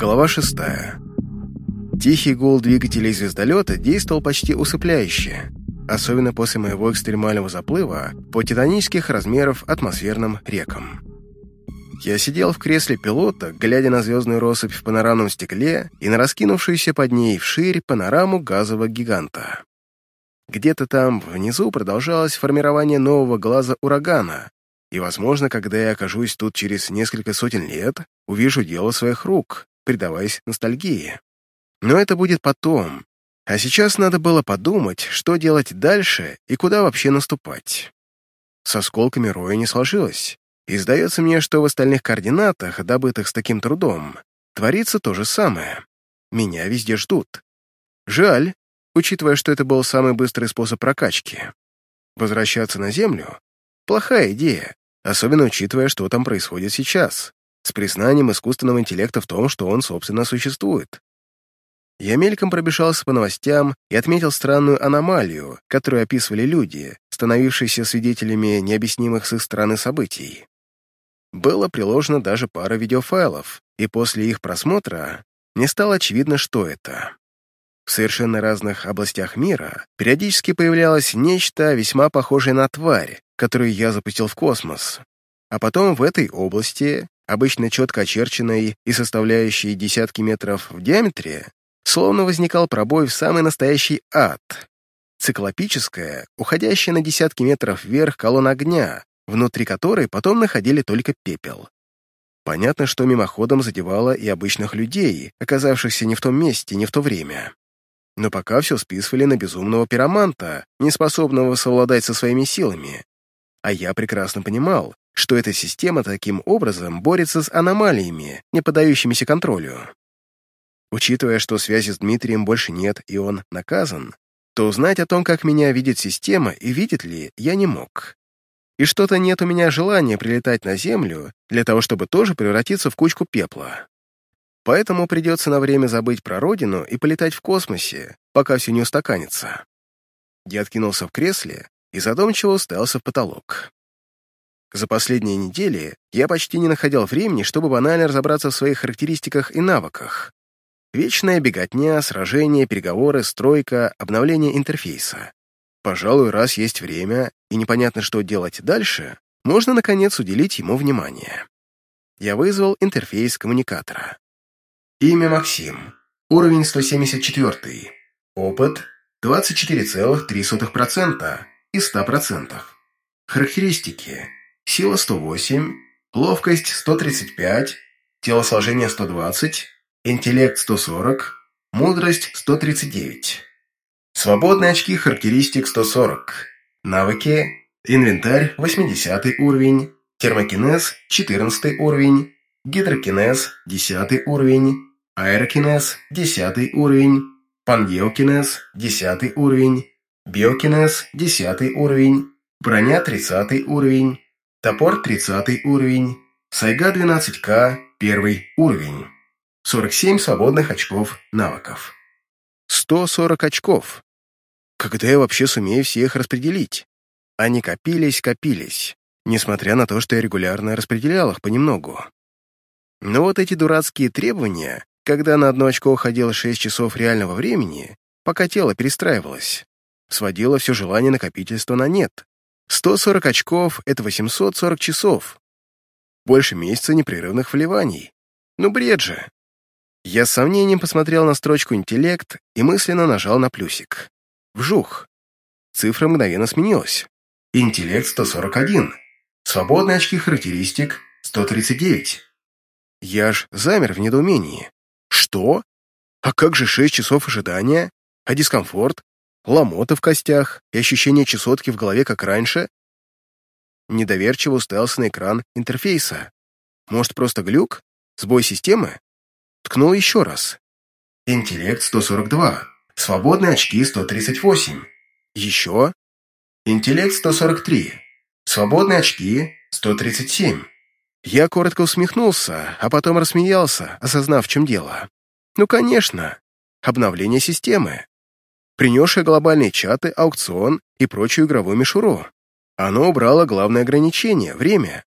Глава шестая. Тихий гул двигателей звездолета действовал почти усыпляюще, особенно после моего экстремального заплыва по титанических размеров атмосферным рекам. Я сидел в кресле пилота, глядя на звездную россыпь в панорамном стекле и на раскинувшуюся под ней вширь панораму газового гиганта. Где-то там внизу продолжалось формирование нового глаза урагана, и, возможно, когда я окажусь тут через несколько сотен лет, увижу дело своих рук, предаваясь ностальгии. Но это будет потом. А сейчас надо было подумать, что делать дальше и куда вообще наступать. С осколками Роя не сложилось. И сдается мне, что в остальных координатах, добытых с таким трудом, творится то же самое. Меня везде ждут. Жаль, учитывая, что это был самый быстрый способ прокачки. Возвращаться на Землю — плохая идея, особенно учитывая, что там происходит сейчас с признанием искусственного интеллекта в том, что он, собственно, существует. Я мельком пробежался по новостям и отметил странную аномалию, которую описывали люди, становившиеся свидетелями необъяснимых с их стороны событий. Было приложено даже пара видеофайлов, и после их просмотра мне стало очевидно, что это. В совершенно разных областях мира периодически появлялось нечто весьма похожее на тварь, которую я запустил в космос. А потом в этой области обычно четко очерченной и составляющей десятки метров в диаметре, словно возникал пробой в самый настоящий ад. Циклопическая, уходящая на десятки метров вверх колонна огня, внутри которой потом находили только пепел. Понятно, что мимоходом задевало и обычных людей, оказавшихся не в том месте, не в то время. Но пока все списывали на безумного пироманта, неспособного совладать со своими силами. А я прекрасно понимал, что эта система таким образом борется с аномалиями, не поддающимися контролю. Учитывая, что связи с Дмитрием больше нет и он наказан, то узнать о том, как меня видит система и видит ли, я не мог. И что-то нет у меня желания прилетать на Землю для того, чтобы тоже превратиться в кучку пепла. Поэтому придется на время забыть про родину и полетать в космосе, пока все не устаканится. Я откинулся в кресле и задумчиво уставился в потолок. За последние недели я почти не находил времени, чтобы банально разобраться в своих характеристиках и навыках. Вечная беготня, сражения, переговоры, стройка, обновление интерфейса. Пожалуй, раз есть время и непонятно, что делать дальше, можно, наконец, уделить ему внимание. Я вызвал интерфейс коммуникатора. Имя Максим. Уровень 174. Опыт 24,3% из 100%. Характеристики. Сила 108, ловкость 135, телосложение 120, интеллект 140, мудрость 139. Свободные очки характеристик 140. Навыки. Инвентарь 80 уровень. Термокинез 14 уровень. Гидрокинез 10 уровень. Аэрокинез 10 уровень. Пангеокинез 10 уровень. Биокинез 10 уровень. Броня 30 уровень. Топор 30 уровень. Сайга 12К, первый уровень. 47 свободных очков навыков. 140 очков. Когда я вообще сумею все их распределить? Они копились, копились, несмотря на то, что я регулярно распределял их понемногу. Но вот эти дурацкие требования, когда на одно очко уходило 6 часов реального времени, пока тело перестраивалось, сводило все желание накопительства на нет. 140 очков — это 840 часов. Больше месяца непрерывных вливаний. Ну, бред же. Я с сомнением посмотрел на строчку «Интеллект» и мысленно нажал на плюсик. Вжух. Цифра мгновенно сменилась. Интеллект 141. Свободные очки характеристик 139. Я аж замер в недоумении. Что? А как же 6 часов ожидания? А дискомфорт? Ломота в костях и ощущение чесотки в голове, как раньше. Недоверчиво уставился на экран интерфейса. Может, просто глюк? Сбой системы? Ткнул еще раз. Интеллект 142. Свободные очки 138. Еще. Интеллект 143. Свободные очки 137. Я коротко усмехнулся, а потом рассмеялся, осознав, в чем дело. Ну, конечно. Обновление системы принесшее глобальные чаты, аукцион и прочую игровую мишуру. Оно убрало главное ограничение — время.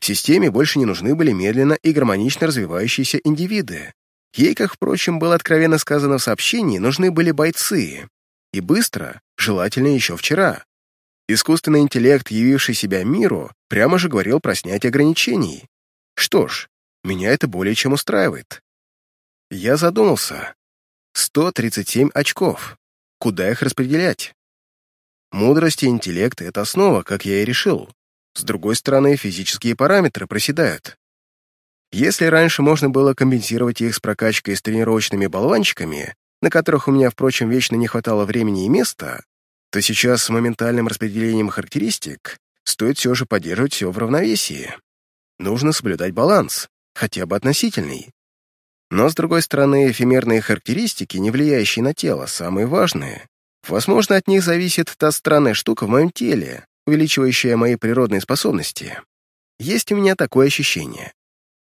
Системе больше не нужны были медленно и гармонично развивающиеся индивиды. Ей, как, впрочем, было откровенно сказано в сообщении, нужны были бойцы. И быстро, желательно еще вчера. Искусственный интеллект, явивший себя миру, прямо же говорил про снятие ограничений. Что ж, меня это более чем устраивает. Я задумался. 137 очков. Куда их распределять? Мудрость и интеллект — это основа, как я и решил. С другой стороны, физические параметры проседают. Если раньше можно было компенсировать их с прокачкой с тренировочными болванчиками, на которых у меня, впрочем, вечно не хватало времени и места, то сейчас с моментальным распределением характеристик стоит все же поддерживать все в равновесии. Нужно соблюдать баланс, хотя бы относительный. Но, с другой стороны, эфемерные характеристики, не влияющие на тело, самые важные. Возможно, от них зависит та странная штука в моем теле, увеличивающая мои природные способности. Есть у меня такое ощущение.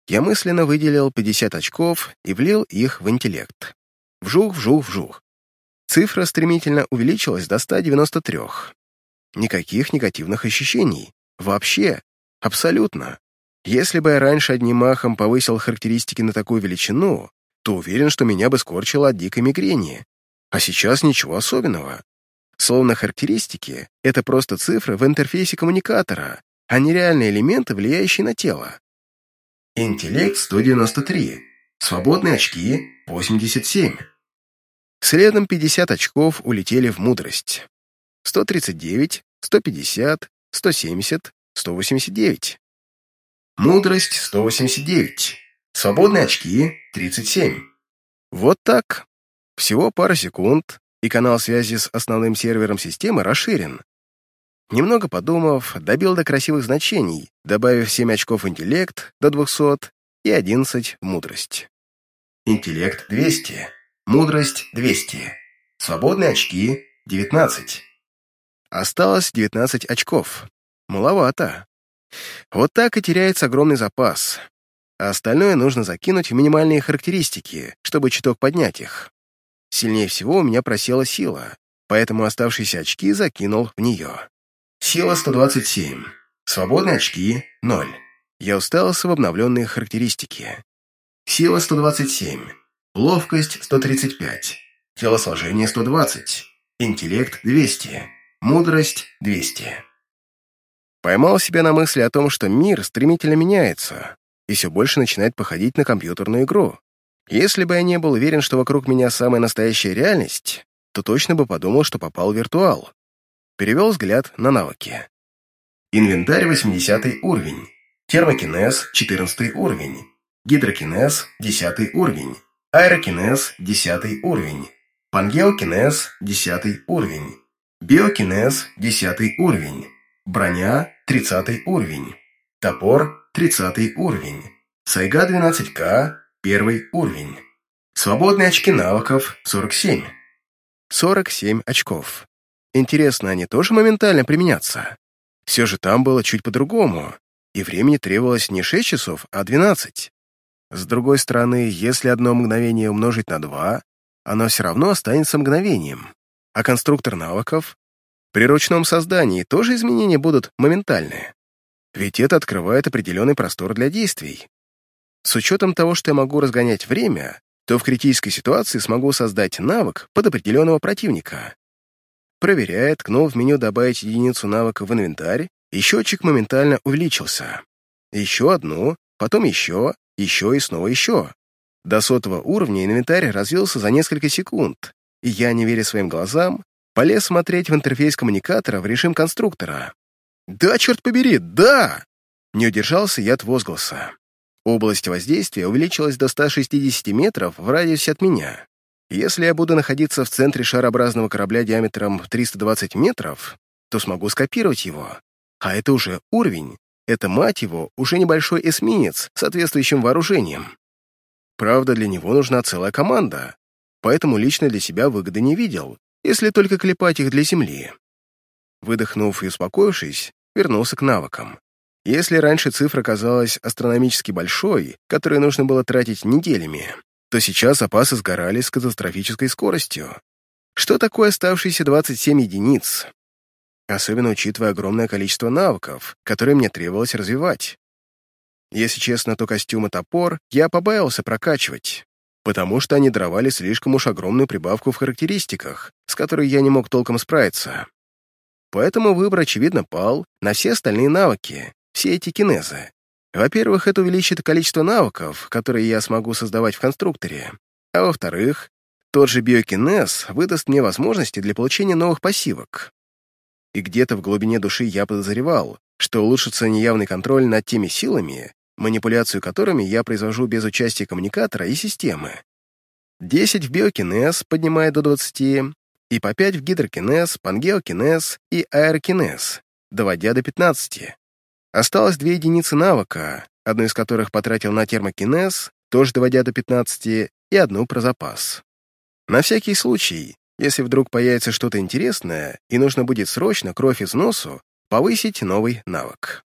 Я мысленно выделил 50 очков и влил их в интеллект. Вжух, вжух, вжух. Цифра стремительно увеличилась до 193. Никаких негативных ощущений. Вообще. Абсолютно. Если бы я раньше одним махом повысил характеристики на такую величину, то уверен, что меня бы скорчило от дикой мигрени. А сейчас ничего особенного. Словно характеристики — это просто цифры в интерфейсе коммуникатора, а не реальные элементы, влияющие на тело. Интеллект 193. Свободные очки 87. Следом 50 очков улетели в мудрость. 139, 150, 170, 189. Мудрость 189. Свободные очки 37. Вот так. Всего пара секунд, и канал связи с основным сервером системы расширен, Немного подумав, добил до красивых значений, добавив 7 очков интеллект до 200 и 11 мудрость. Интеллект 200, мудрость 200, свободные очки 19. Осталось 19 очков. Маловато. Вот так и теряется огромный запас. А остальное нужно закинуть в минимальные характеристики, чтобы чуток поднять их. Сильнее всего у меня просела сила, поэтому оставшиеся очки закинул в нее. Сила 127. Свободные очки – 0. Я устался в обновленные характеристики. Сила 127. Ловкость 135. Телосложение 120. Интеллект 200. Мудрость 200. Поймал себя на мысли о том, что мир стремительно меняется и все больше начинает походить на компьютерную игру. Если бы я не был уверен, что вокруг меня самая настоящая реальность, то точно бы подумал, что попал в виртуал. Перевел взгляд на навыки. Инвентарь 80 уровень. Термокинез 14 уровень. Гидрокинез 10 уровень. Аэрокинез 10 уровень. Пангеокинез 10 уровень. Биокинез 10 уровень. Броня 30 уровень. Топор 30 уровень. Сайга 12К 1 уровень. Свободные очки навыков 47. 47 очков. Интересно, они тоже моментально применятся? Все же там было чуть по-другому, и времени требовалось не 6 часов, а 12. С другой стороны, если одно мгновение умножить на 2, оно все равно останется мгновением. А конструктор навыков? При ручном создании тоже изменения будут моментальные. Ведь это открывает определенный простор для действий. С учетом того, что я могу разгонять время, то в критической ситуации смогу создать навык под определенного противника. Проверяя, ткнул в меню «Добавить единицу навыка в инвентарь», и счетчик моментально увеличился. Еще одну, потом еще, еще и снова еще. До сотого уровня инвентарь развился за несколько секунд, и я, не веря своим глазам, полез смотреть в интерфейс коммуникатора в режим конструктора. «Да, черт побери, да!» Не удержался я от возгласа. Область воздействия увеличилась до 160 метров в радиусе от меня. Если я буду находиться в центре шарообразного корабля диаметром 320 метров, то смогу скопировать его. А это уже уровень. Это, мать его, уже небольшой эсминец с соответствующим вооружением. Правда, для него нужна целая команда, поэтому лично для себя выгоды не видел, если только клепать их для земли. Выдохнув и успокоившись, вернулся к навыкам. Если раньше цифра казалась астрономически большой, которую нужно было тратить неделями, то сейчас запасы сгорали с катастрофической скоростью. Что такое оставшиеся 27 единиц? Особенно учитывая огромное количество навыков, которые мне требовалось развивать. Если честно, то костюм и топор я побаивался прокачивать. Потому что они даровали слишком уж огромную прибавку в характеристиках, с которой я не мог толком справиться. Поэтому выбор, очевидно, пал на все остальные навыки, все эти кинезы. Во-первых, это увеличит количество навыков, которые я смогу создавать в конструкторе, а во-вторых, тот же биокинез выдаст мне возможности для получения новых пассивок. И где-то в глубине души я подозревал, что улучшится неявный контроль над теми силами, манипуляцию которыми я произвожу без участия коммуникатора и системы. 10 в биокинез поднимает до 20, и по 5 в гидрокинез, пангеокинез и аэрокинез, доводя до 15. Осталось две единицы навыка, одну из которых потратил на термокинез, тоже доводя до 15, и одну про запас. На всякий случай, если вдруг появится что-то интересное и нужно будет срочно кровь из носу, повысить новый навык.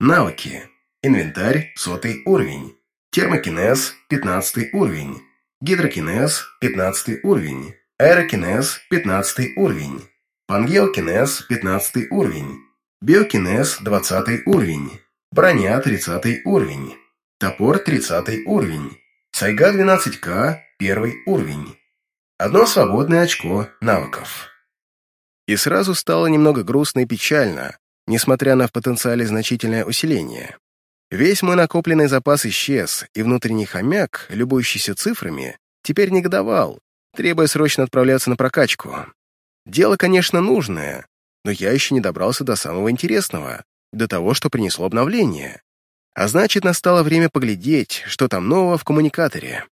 Навыки. Инвентарь — сотый уровень. Термокинез — 15 уровень. Гидрокинез — 15 уровень. Аэрокинез — 15 уровень. Пангеокинез — 15 уровень. Биокинез — 20 уровень. Броня — 30 уровень. Топор — 30 уровень. Сайга 12К — 1 уровень. Одно свободное очко навыков. И сразу стало немного грустно и печально, несмотря на в потенциале значительное усиление. Весь мой накопленный запас исчез, и внутренний хомяк, любующийся цифрами, теперь негодовал, требуя срочно отправляться на прокачку. Дело, конечно, нужное, но я еще не добрался до самого интересного, до того, что принесло обновление. А значит, настало время поглядеть, что там нового в коммуникаторе.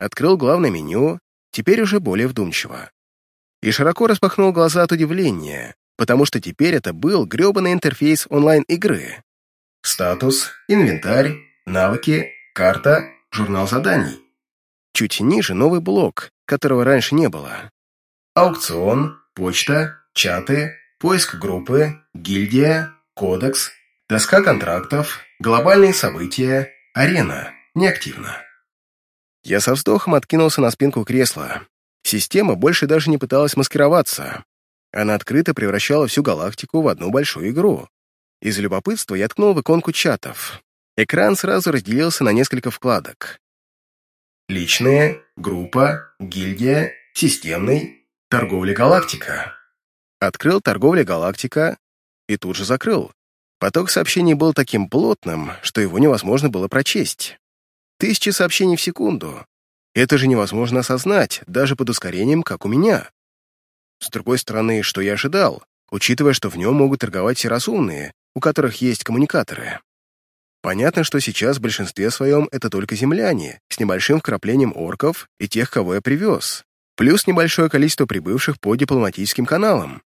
Открыл главное меню, теперь уже более вдумчиво. И широко распахнул глаза от удивления, потому что теперь это был грёбаный интерфейс онлайн-игры. Статус, инвентарь, навыки, карта, журнал заданий. Чуть ниже новый блок, которого раньше не было. Аукцион, почта, чаты, поиск группы, гильдия, кодекс, доска контрактов, глобальные события, арена, неактивно. Я со вздохом откинулся на спинку кресла. Система больше даже не пыталась маскироваться. Она открыто превращала всю галактику в одну большую игру. Из любопытства я ткнул в иконку чатов. Экран сразу разделился на несколько вкладок. Личные, группа, гильдия, системный, торговля галактика. Открыл торговля галактика и тут же закрыл. Поток сообщений был таким плотным, что его невозможно было прочесть. Тысячи сообщений в секунду. Это же невозможно осознать, даже под ускорением, как у меня. С другой стороны, что я ожидал, учитывая, что в нем могут торговать все разумные, у которых есть коммуникаторы. Понятно, что сейчас в большинстве своем это только земляне, с небольшим вкраплением орков и тех, кого я привез, плюс небольшое количество прибывших по дипломатическим каналам.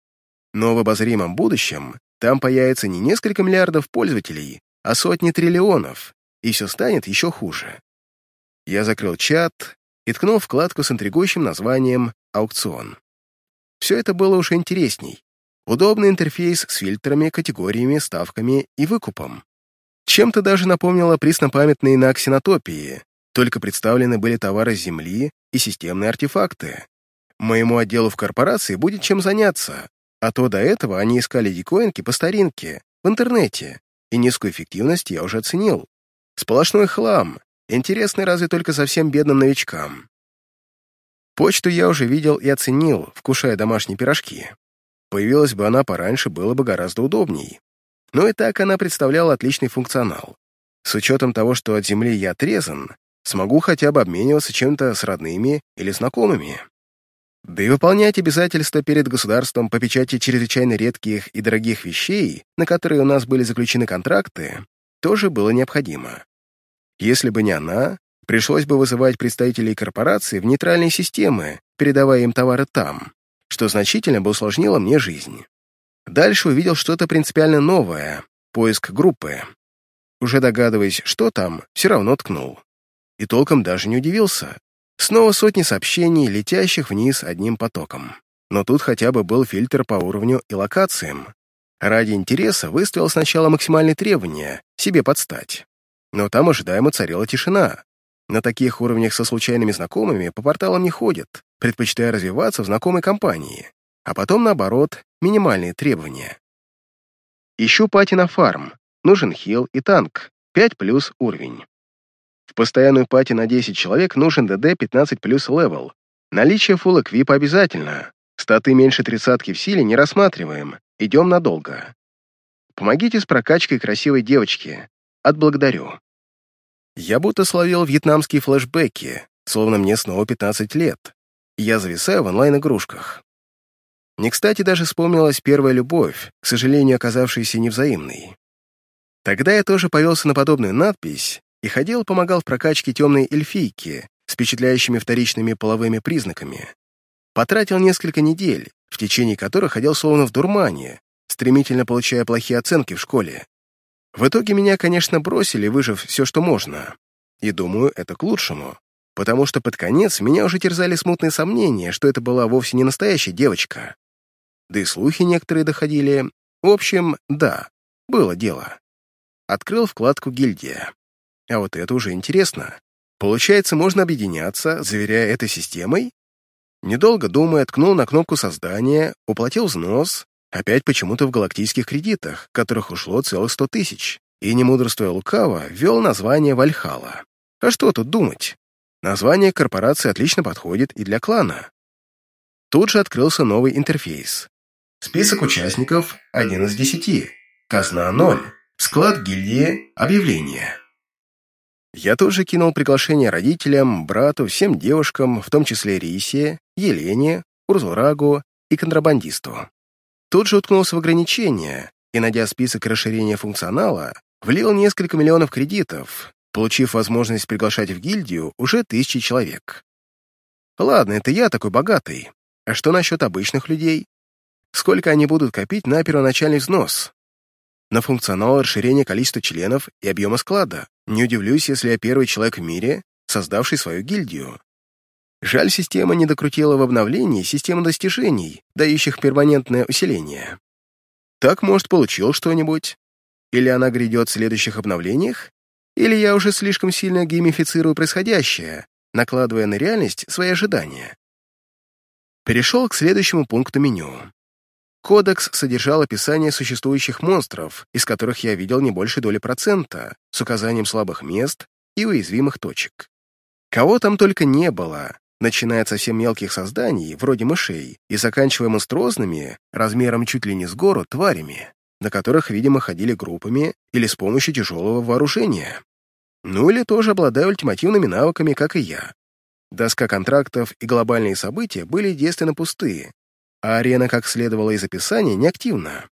Но в обозримом будущем там появится не несколько миллиардов пользователей, а сотни триллионов, и все станет еще хуже. Я закрыл чат и ткнул вкладку с интригующим названием «Аукцион». Все это было уже интересней. Удобный интерфейс с фильтрами, категориями, ставками и выкупом. Чем-то даже напомнило преснопамятные на ксенотопии, только представлены были товары Земли и системные артефакты. Моему отделу в корпорации будет чем заняться, а то до этого они искали дикоинки по старинке, в интернете, и низкую эффективность я уже оценил. Сплошной хлам, интересный разве только совсем бедным новичкам. Почту я уже видел и оценил, вкушая домашние пирожки. Появилась бы она пораньше, было бы гораздо удобней. Но и так она представляла отличный функционал. С учетом того, что от Земли я отрезан, смогу хотя бы обмениваться чем-то с родными или знакомыми. Да и выполнять обязательства перед государством по печати чрезвычайно редких и дорогих вещей, на которые у нас были заключены контракты, тоже было необходимо. Если бы не она, пришлось бы вызывать представителей корпорации в нейтральные системы, передавая им товары там, что значительно бы усложнило мне жизнь. Дальше увидел что-то принципиально новое — поиск группы. Уже догадываясь, что там, все равно ткнул. И толком даже не удивился. Снова сотни сообщений, летящих вниз одним потоком. Но тут хотя бы был фильтр по уровню и локациям. Ради интереса выставил сначала максимальные требования, себе подстать. Но там ожидаемо царила тишина. На таких уровнях со случайными знакомыми по порталам не ходят, предпочитая развиваться в знакомой компании. А потом, наоборот, минимальные требования. Ищу пати на фарм. Нужен хил и танк. 5 плюс уровень. В постоянную пати на 10 человек нужен ДД 15 плюс левел. Наличие фулл эквипа обязательно. Статы меньше тридцатки в силе не рассматриваем. Идем надолго. Помогите с прокачкой красивой девочки. Отблагодарю. Я будто словил вьетнамские флешбеки, словно мне снова 15 лет. Я зависаю в онлайн-игрушках. Не кстати даже вспомнилась первая любовь, к сожалению, оказавшаяся невзаимной. Тогда я тоже повелся на подобную надпись и ходил, помогал в прокачке темной эльфийки с впечатляющими вторичными половыми признаками. Потратил несколько недель, в течение которых ходил словно в дурмане, стремительно получая плохие оценки в школе. В итоге меня, конечно, бросили, выжив все, что можно. И думаю, это к лучшему, потому что под конец меня уже терзали смутные сомнения, что это была вовсе не настоящая девочка. Да и слухи некоторые доходили. В общем, да, было дело. Открыл вкладку «Гильдия». А вот это уже интересно. Получается, можно объединяться, заверяя этой системой? Недолго думая, ткнул на кнопку создания, уплатил взнос, Опять почему-то в галактических кредитах, которых ушло целых сто тысяч. И, не мудрствуя лукаво, ввел название Вальхала. А что тут думать? Название корпорации отлично подходит и для клана. Тут же открылся новый интерфейс. Список участников – 1 из 10. Казна – 0. Склад гильдии – объявление. Я тоже кинул приглашение родителям, брату, всем девушкам, в том числе Рисе, Елене, Урзурагу и контрабандисту. Тут же уткнулся в ограничения и, найдя список расширения функционала, влил несколько миллионов кредитов, получив возможность приглашать в гильдию уже тысячи человек. Ладно, это я такой богатый. А что насчет обычных людей? Сколько они будут копить на первоначальный взнос? На функционал расширения количества членов и объема склада. Не удивлюсь, если я первый человек в мире, создавший свою гильдию. Жаль, система не докрутила в обновлении систему достижений, дающих перманентное усиление. Так, может, получил что-нибудь? Или она грядет в следующих обновлениях? Или я уже слишком сильно геймифицирую происходящее, накладывая на реальность свои ожидания? Перешел к следующему пункту меню. Кодекс содержал описание существующих монстров, из которых я видел не больше доли процента, с указанием слабых мест и уязвимых точек. Кого там только не было, начиная от совсем мелких созданий, вроде мышей, и заканчивая монструозными, размером чуть ли не с гору, тварями, на которых, видимо, ходили группами или с помощью тяжелого вооружения. Ну или тоже обладая ультимативными навыками, как и я. Доска контрактов и глобальные события были действенно пустые, а арена, как следовало из описания, неактивна.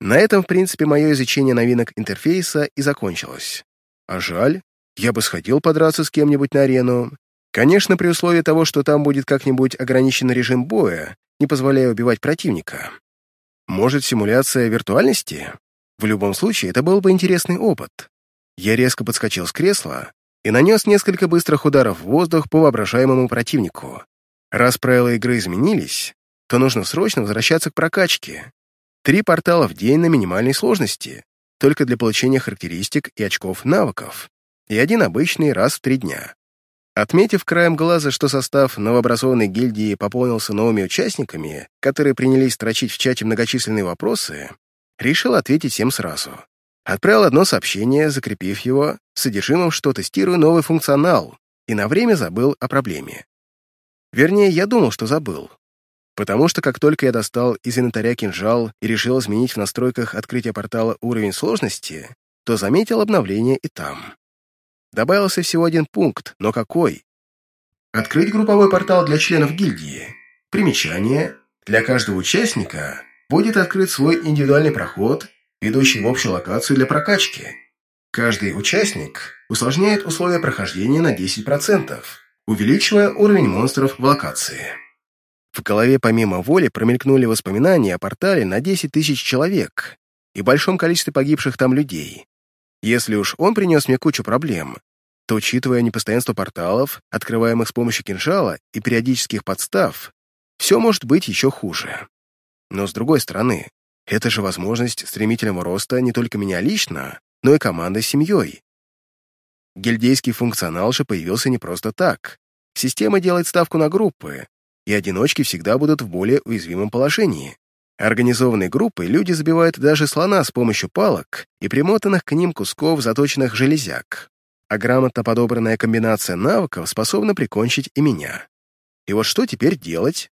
На этом, в принципе, мое изучение новинок интерфейса и закончилось. А жаль, я бы сходил подраться с кем-нибудь на арену, Конечно, при условии того, что там будет как-нибудь ограничен режим боя, не позволяя убивать противника. Может, симуляция виртуальности? В любом случае, это был бы интересный опыт. Я резко подскочил с кресла и нанес несколько быстрых ударов в воздух по воображаемому противнику. Раз правила игры изменились, то нужно срочно возвращаться к прокачке. Три портала в день на минимальной сложности, только для получения характеристик и очков навыков, и один обычный раз в три дня. Отметив краем глаза, что состав новообразованной гильдии пополнился новыми участниками, которые принялись строчить в чате многочисленные вопросы, решил ответить всем сразу. Отправил одно сообщение, закрепив его, содержимым, что тестирую новый функционал, и на время забыл о проблеме. Вернее, я думал, что забыл. Потому что как только я достал из инвентаря кинжал и решил изменить в настройках открытия портала уровень сложности, то заметил обновление и там. Добавился всего один пункт, но какой? Открыть групповой портал для членов гильдии. Примечание. Для каждого участника будет открыт свой индивидуальный проход, ведущий в общую локацию для прокачки. Каждый участник усложняет условия прохождения на 10%, увеличивая уровень монстров в локации. В голове помимо воли промелькнули воспоминания о портале на 10 тысяч человек и большом количестве погибших там людей. Если уж он принес мне кучу проблем, то, учитывая непостоянство порталов, открываемых с помощью кинжала и периодических подстав, все может быть еще хуже. Но с другой стороны, это же возможность стремительного роста не только меня лично, но и команды с семьей. Гильдейский функционал же появился не просто так. Система делает ставку на группы, и одиночки всегда будут в более уязвимом положении. Организованные группы люди забивают даже слона с помощью палок и примотанных к ним кусков заточенных железяк. а грамотно подобранная комбинация навыков способна прикончить и меня. И вот что теперь делать?